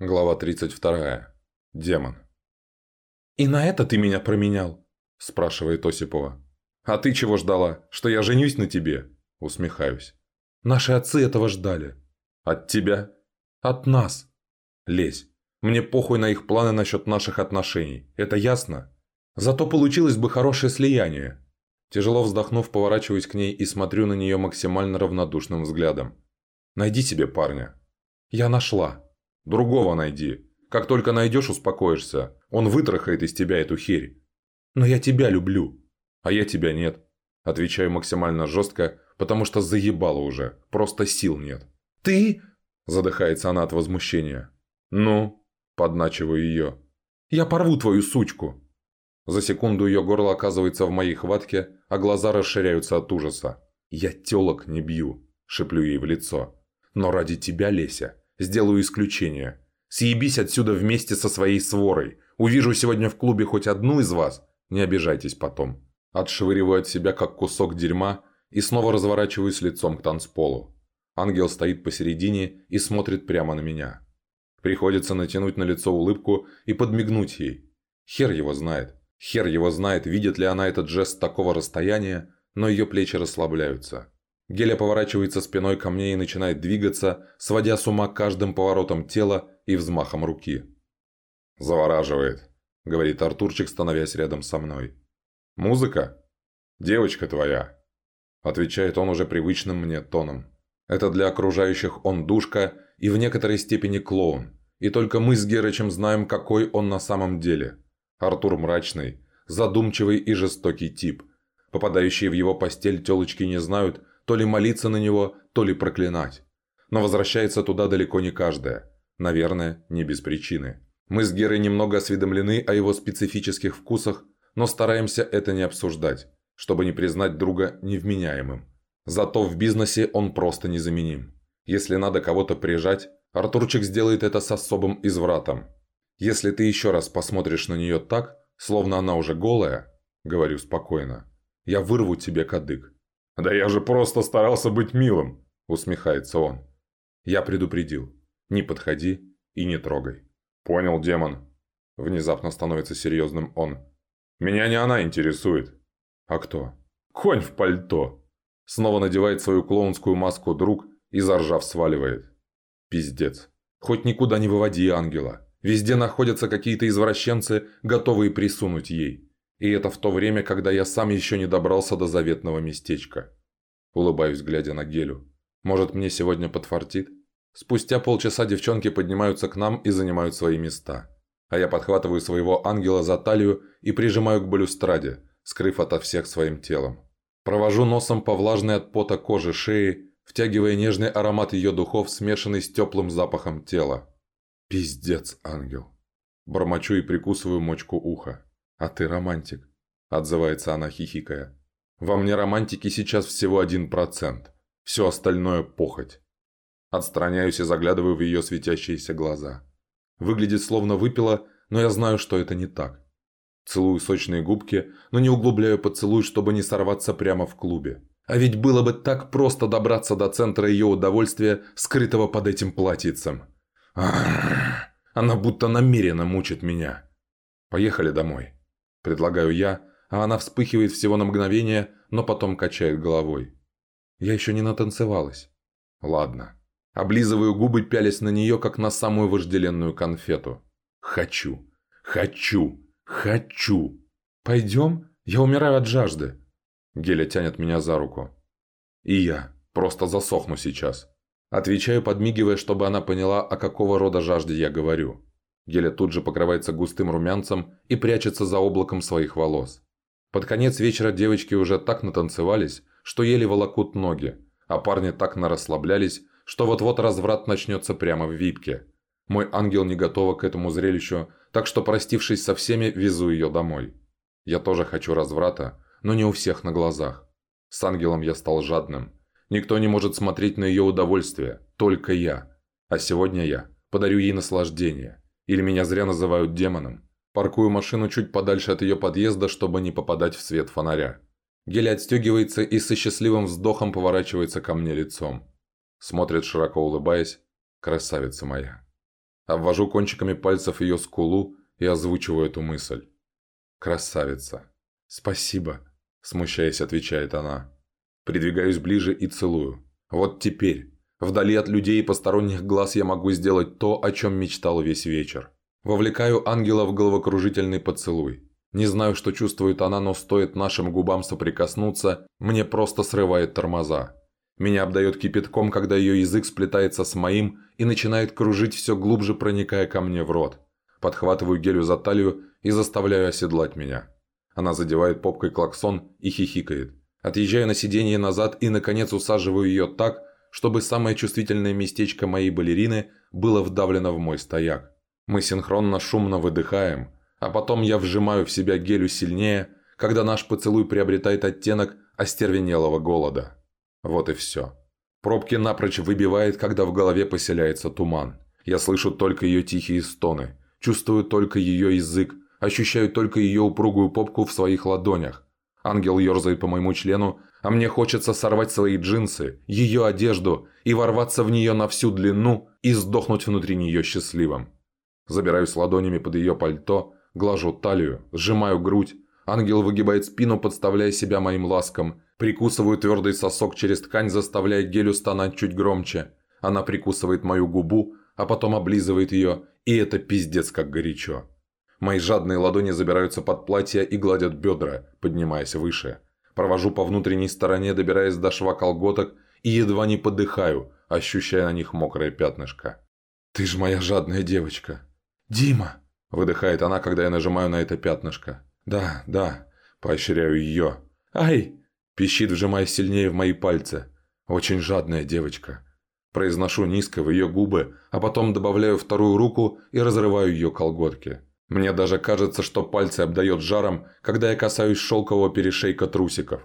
Глава 32. Демон. «И на это ты меня променял?» – спрашивает Осипова. «А ты чего ждала? Что я женюсь на тебе?» – усмехаюсь. «Наши отцы этого ждали». «От тебя?» «От нас». «Лезь. Мне похуй на их планы насчет наших отношений. Это ясно?» «Зато получилось бы хорошее слияние». Тяжело вздохнув, поворачиваюсь к ней и смотрю на нее максимально равнодушным взглядом. «Найди себе парня». «Я нашла». Другого найди. Как только найдешь, успокоишься. Он вытрахает из тебя эту херь. Но я тебя люблю. А я тебя нет. Отвечаю максимально жестко, потому что заебало уже. Просто сил нет. Ты? Задыхается она от возмущения. Ну? Подначиваю ее. Я порву твою сучку. За секунду ее горло оказывается в моей хватке, а глаза расширяются от ужаса. «Я телок не бью», – шеплю ей в лицо. «Но ради тебя, Леся, Сделаю исключение. Съебись отсюда вместе со своей сворой. Увижу сегодня в клубе хоть одну из вас. Не обижайтесь потом. Отшвыриваю от себя, как кусок дерьма, и снова разворачиваюсь лицом к танцполу. Ангел стоит посередине и смотрит прямо на меня. Приходится натянуть на лицо улыбку и подмигнуть ей. Хер его знает. Хер его знает, видит ли она этот жест такого расстояния, но ее плечи расслабляются. Геля поворачивается спиной ко мне и начинает двигаться, сводя с ума каждым поворотом тела и взмахом руки. «Завораживает», — говорит Артурчик, становясь рядом со мной. «Музыка? Девочка твоя», — отвечает он уже привычным мне тоном. «Это для окружающих он душка и в некоторой степени клоун, и только мы с Герычем знаем, какой он на самом деле. Артур мрачный, задумчивый и жестокий тип. Попадающие в его постель телочки не знают, то ли молиться на него, то ли проклинать. Но возвращается туда далеко не каждая. Наверное, не без причины. Мы с Герой немного осведомлены о его специфических вкусах, но стараемся это не обсуждать, чтобы не признать друга невменяемым. Зато в бизнесе он просто незаменим. Если надо кого-то прижать, Артурчик сделает это с особым извратом. Если ты еще раз посмотришь на нее так, словно она уже голая, говорю спокойно, я вырву тебе кадык. «Да я же просто старался быть милым», – усмехается он. Я предупредил. Не подходи и не трогай. «Понял, демон». Внезапно становится серьезным он. «Меня не она интересует». «А кто?» «Конь в пальто». Снова надевает свою клоунскую маску друг и заржав сваливает. Пиздец. Хоть никуда не выводи ангела. Везде находятся какие-то извращенцы, готовые присунуть ей. И это в то время, когда я сам еще не добрался до заветного местечка. Улыбаюсь, глядя на Гелю. Может, мне сегодня подфартит? Спустя полчаса девчонки поднимаются к нам и занимают свои места. А я подхватываю своего ангела за талию и прижимаю к балюстраде, скрыв ото всех своим телом. Провожу носом по влажной от пота кожи шеи, втягивая нежный аромат ее духов, смешанный с теплым запахом тела. Пиздец, ангел. Бормочу и прикусываю мочку уха. «А ты романтик», – отзывается она, хихикая. «Во мне романтики сейчас всего один процент. Все остальное – похоть». Отстраняюсь и заглядываю в ее светящиеся глаза. Выглядит словно выпила, но я знаю, что это не так. Целую сочные губки, но не углубляю поцелуй, чтобы не сорваться прямо в клубе. А ведь было бы так просто добраться до центра ее удовольствия, скрытого под этим платьицем. Она будто намеренно мучит меня. Поехали домой. Предлагаю я, а она вспыхивает всего на мгновение, но потом качает головой. Я еще не натанцевалась. Ладно. Облизываю губы, пялясь на нее, как на самую вожделенную конфету. Хочу. Хочу. Хочу. Пойдем? Я умираю от жажды. Геля тянет меня за руку. И я. Просто засохну сейчас. Отвечаю, подмигивая, чтобы она поняла, о какого рода жажде я говорю. Геля тут же покрывается густым румянцем и прячется за облаком своих волос. Под конец вечера девочки уже так натанцевались, что еле волокут ноги, а парни так нарасслаблялись, что вот-вот разврат начнется прямо в випке. Мой ангел не готова к этому зрелищу, так что, простившись со всеми, везу ее домой. Я тоже хочу разврата, но не у всех на глазах. С ангелом я стал жадным. Никто не может смотреть на ее удовольствие, только я. А сегодня я подарю ей наслаждение – или меня зря называют демоном. Паркую машину чуть подальше от ее подъезда, чтобы не попадать в свет фонаря. Геля отстегивается и со счастливым вздохом поворачивается ко мне лицом. Смотрит, широко улыбаясь. Красавица моя. Обвожу кончиками пальцев ее скулу и озвучиваю эту мысль. «Красавица!» «Спасибо!» – смущаясь, отвечает она. Придвигаюсь ближе и целую. «Вот теперь, вдали от людей и посторонних глаз я могу сделать то, о чем мечтал весь вечер. Вовлекаю ангела в головокружительный поцелуй. Не знаю, что чувствует она, но стоит нашим губам соприкоснуться, мне просто срывает тормоза. Меня обдает кипятком, когда ее язык сплетается с моим и начинает кружить все глубже, проникая ко мне в рот. Подхватываю гелю за талию и заставляю оседлать меня. Она задевает попкой клаксон и хихикает. Отъезжаю на сиденье назад и, наконец, усаживаю ее так, чтобы самое чувствительное местечко моей балерины было вдавлено в мой стояк. Мы синхронно шумно выдыхаем, а потом я вжимаю в себя гелю сильнее, когда наш поцелуй приобретает оттенок остервенелого голода. Вот и все. Пробки напрочь выбивает, когда в голове поселяется туман. Я слышу только ее тихие стоны, чувствую только ее язык, ощущаю только ее упругую попку в своих ладонях. Ангел ерзает по моему члену, а мне хочется сорвать свои джинсы, ее одежду и ворваться в нее на всю длину и сдохнуть внутри нее счастливым. Забираюсь ладонями под ее пальто, глажу талию, сжимаю грудь. Ангел выгибает спину, подставляя себя моим ласкам. Прикусываю твердый сосок через ткань, заставляя Гелю стонать чуть громче. Она прикусывает мою губу, а потом облизывает ее, и это пиздец как горячо. Мои жадные ладони забираются под платье и гладят бедра, поднимаясь выше. Провожу по внутренней стороне, добираясь до шва колготок, и едва не подыхаю, ощущая на них мокрое пятнышко. «Ты ж моя жадная девочка!» «Дима!» – выдыхает она, когда я нажимаю на это пятнышко. «Да, да!» – поощряю ее. «Ай!» – пищит, вжимая сильнее в мои пальцы. «Очень жадная девочка!» Произношу низко в ее губы, а потом добавляю вторую руку и разрываю ее колготки. Мне даже кажется, что пальцы обдает жаром, когда я касаюсь шелкового перешейка трусиков.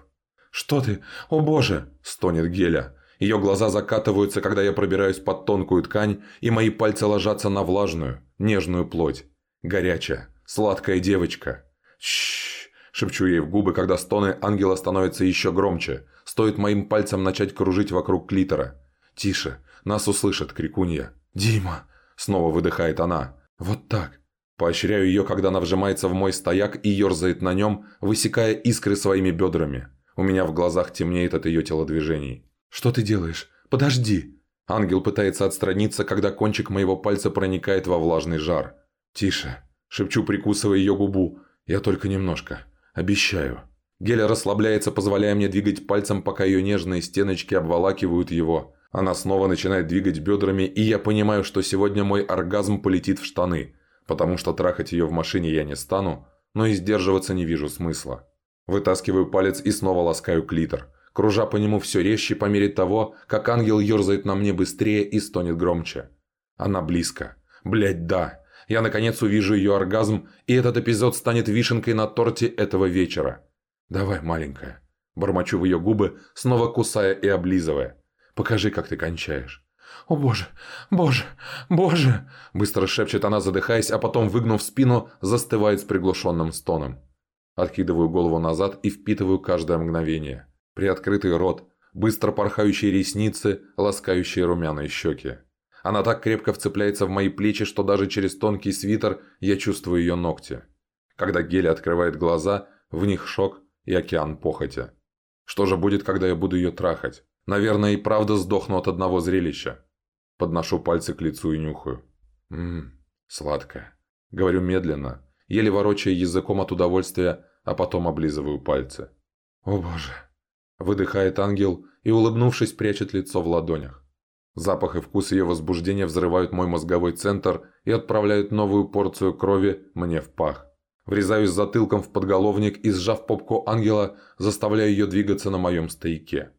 «Что ты? О боже!» – стонет Геля. Ее глаза закатываются, когда я пробираюсь под тонкую ткань, и мои пальцы ложатся на влажную, нежную плоть. Горячая, сладкая девочка. Чш, шепчу ей в губы, когда стоны ангела становятся еще громче. Стоит моим пальцам начать кружить вокруг клитора. «Тише, нас услышат, крикунья». «Дима!» – снова выдыхает она. «Вот так». Поощряю ее, когда она вжимается в мой стояк и ерзает на нем, высекая искры своими бедрами. У меня в глазах темнеет от ее телодвижений. «Что ты делаешь? Подожди!» Ангел пытается отстраниться, когда кончик моего пальца проникает во влажный жар. «Тише!» – шепчу, прикусывая ее губу. «Я только немножко. Обещаю». Геля расслабляется, позволяя мне двигать пальцем, пока ее нежные стеночки обволакивают его. Она снова начинает двигать бедрами, и я понимаю, что сегодня мой оргазм полетит в штаны, потому что трахать ее в машине я не стану, но и сдерживаться не вижу смысла. Вытаскиваю палец и снова ласкаю клитор кружа по нему все резче по мере того, как ангел ерзает на мне быстрее и стонет громче. Она близко. Блять, да. Я наконец увижу ее оргазм, и этот эпизод станет вишенкой на торте этого вечера. «Давай, маленькая». Бормочу в ее губы, снова кусая и облизывая. «Покажи, как ты кончаешь». «О боже! Боже! Боже!» Быстро шепчет она, задыхаясь, а потом, выгнув спину, застывает с приглушенным стоном. Откидываю голову назад и впитываю каждое мгновение приоткрытый рот, быстро порхающие ресницы, ласкающие румяные щеки. Она так крепко вцепляется в мои плечи, что даже через тонкий свитер я чувствую ее ногти. Когда Геля открывает глаза, в них шок и океан похоти. Что же будет, когда я буду ее трахать? Наверное, и правда сдохну от одного зрелища. Подношу пальцы к лицу и нюхаю. Ммм, сладкая. Говорю медленно, еле ворочая языком от удовольствия, а потом облизываю пальцы. О боже. Выдыхает ангел и, улыбнувшись, прячет лицо в ладонях. Запах и вкус ее возбуждения взрывают мой мозговой центр и отправляют новую порцию крови мне в пах. Врезаюсь затылком в подголовник и, сжав попку ангела, заставляю ее двигаться на моем стояке.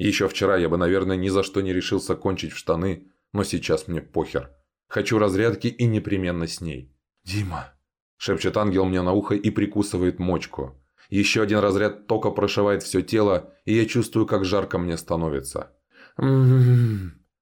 Еще вчера я бы, наверное, ни за что не решился кончить в штаны, но сейчас мне похер. Хочу разрядки и непременно с ней. «Дима!» – шепчет ангел мне на ухо и прикусывает мочку. Еще один разряд тока прошивает все тело, и я чувствую, как жарко мне становится.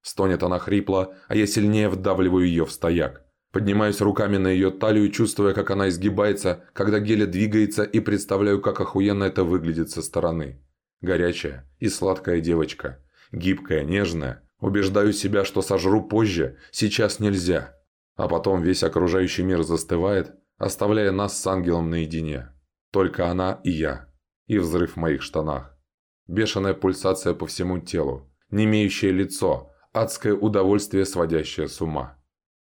Стонет она хрипло, а я сильнее вдавливаю ее в стояк. Поднимаюсь руками на ее талию, чувствуя, как она изгибается, когда геля двигается, и представляю, как охуенно это выглядит со стороны. Горячая и сладкая девочка. Гибкая, нежная. Убеждаю себя, что сожру позже, сейчас нельзя. А потом весь окружающий мир застывает, оставляя нас с ангелом наедине. Только она и я. И взрыв в моих штанах. Бешеная пульсация по всему телу, немеющее лицо, адское удовольствие, сводящее с ума.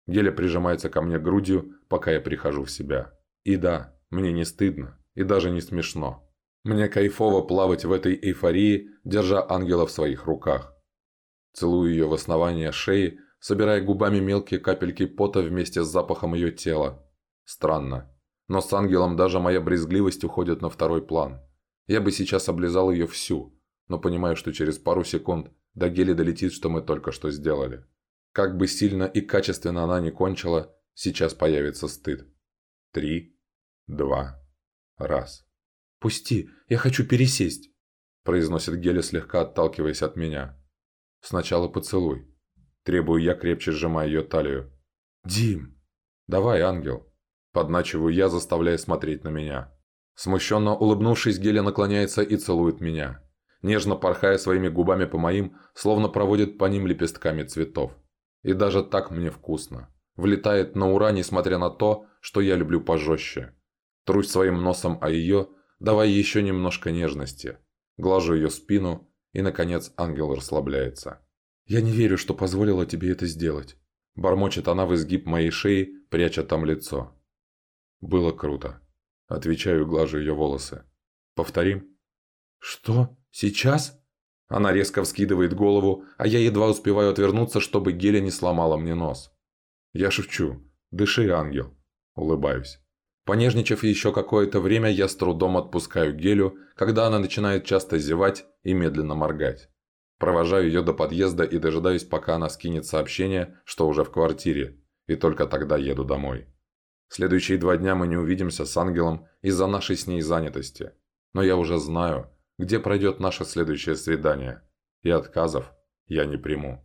Геля прижимается ко мне грудью, пока я прихожу в себя. И да, мне не стыдно, и даже не смешно. Мне кайфово плавать в этой эйфории, держа ангела в своих руках. Целую ее в основание шеи, собирая губами мелкие капельки пота вместе с запахом ее тела. Странно. Но с ангелом даже моя брезгливость уходит на второй план. Я бы сейчас облизал ее всю, но понимаю, что через пару секунд до гели долетит, что мы только что сделали. Как бы сильно и качественно она не кончила, сейчас появится стыд. Три, два, раз. «Пусти, я хочу пересесть», – произносит Геля, слегка отталкиваясь от меня. «Сначала поцелуй». Требую я, крепче сжимая ее талию. «Дим!» «Давай, ангел!» Подначиваю я, заставляя смотреть на меня. Смущенно улыбнувшись, Геля наклоняется и целует меня. Нежно порхая своими губами по моим, словно проводит по ним лепестками цветов. И даже так мне вкусно. Влетает на ура, несмотря на то, что я люблю пожестче. Трусь своим носом о ее, давай еще немножко нежности. Глажу ее спину, и, наконец, ангел расслабляется. «Я не верю, что позволила тебе это сделать», – бормочет она в изгиб моей шеи, пряча там лицо. «Было круто», – отвечаю, глажу ее волосы. «Повторим?» «Что? Сейчас?» Она резко вскидывает голову, а я едва успеваю отвернуться, чтобы Геля не сломала мне нос. «Я шучу. Дыши, ангел». Улыбаюсь. Понежничав еще какое-то время, я с трудом отпускаю Гелю, когда она начинает часто зевать и медленно моргать. Провожаю ее до подъезда и дожидаюсь, пока она скинет сообщение, что уже в квартире, и только тогда еду домой. Следующие два дня мы не увидимся с Ангелом из-за нашей с ней занятости. Но я уже знаю, где пройдет наше следующее свидание, и отказов я не приму.